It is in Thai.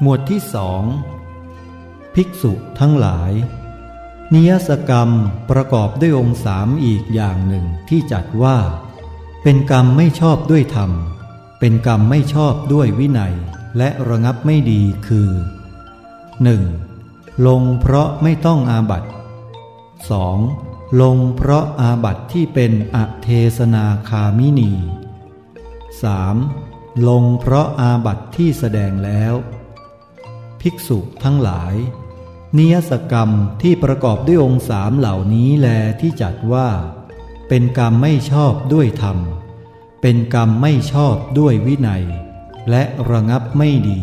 หมวดที่สอง ภิกษุทั้งหลาย นิยสกรรมประกอบด้วยองค์สามอีกอย่างหนึ่งที่จัดว่า เป็นกรรมไม่ชอบด้วยธรรม เป็นกรรมไม่ชอบด้วยวินัย และระงับไม่ดีคือ 1. ลงเพราะไม่ต้องอาบัต 2. ลงเพราะอาบัตที่เป็นอเทศนาคามินี 3. ลงเพราะอาบัตที่แสดงแล้ว ภิกษุทั้งหลาย นิยสกรรมที่ประกอบด้วยองค์สามเหล่านี้แลที่จัดว่า เป็นกรรมไม่ชอบด้วยธรรม เป็นกรรมไม่ชอบด้วยวินัย และระงับไม่ดี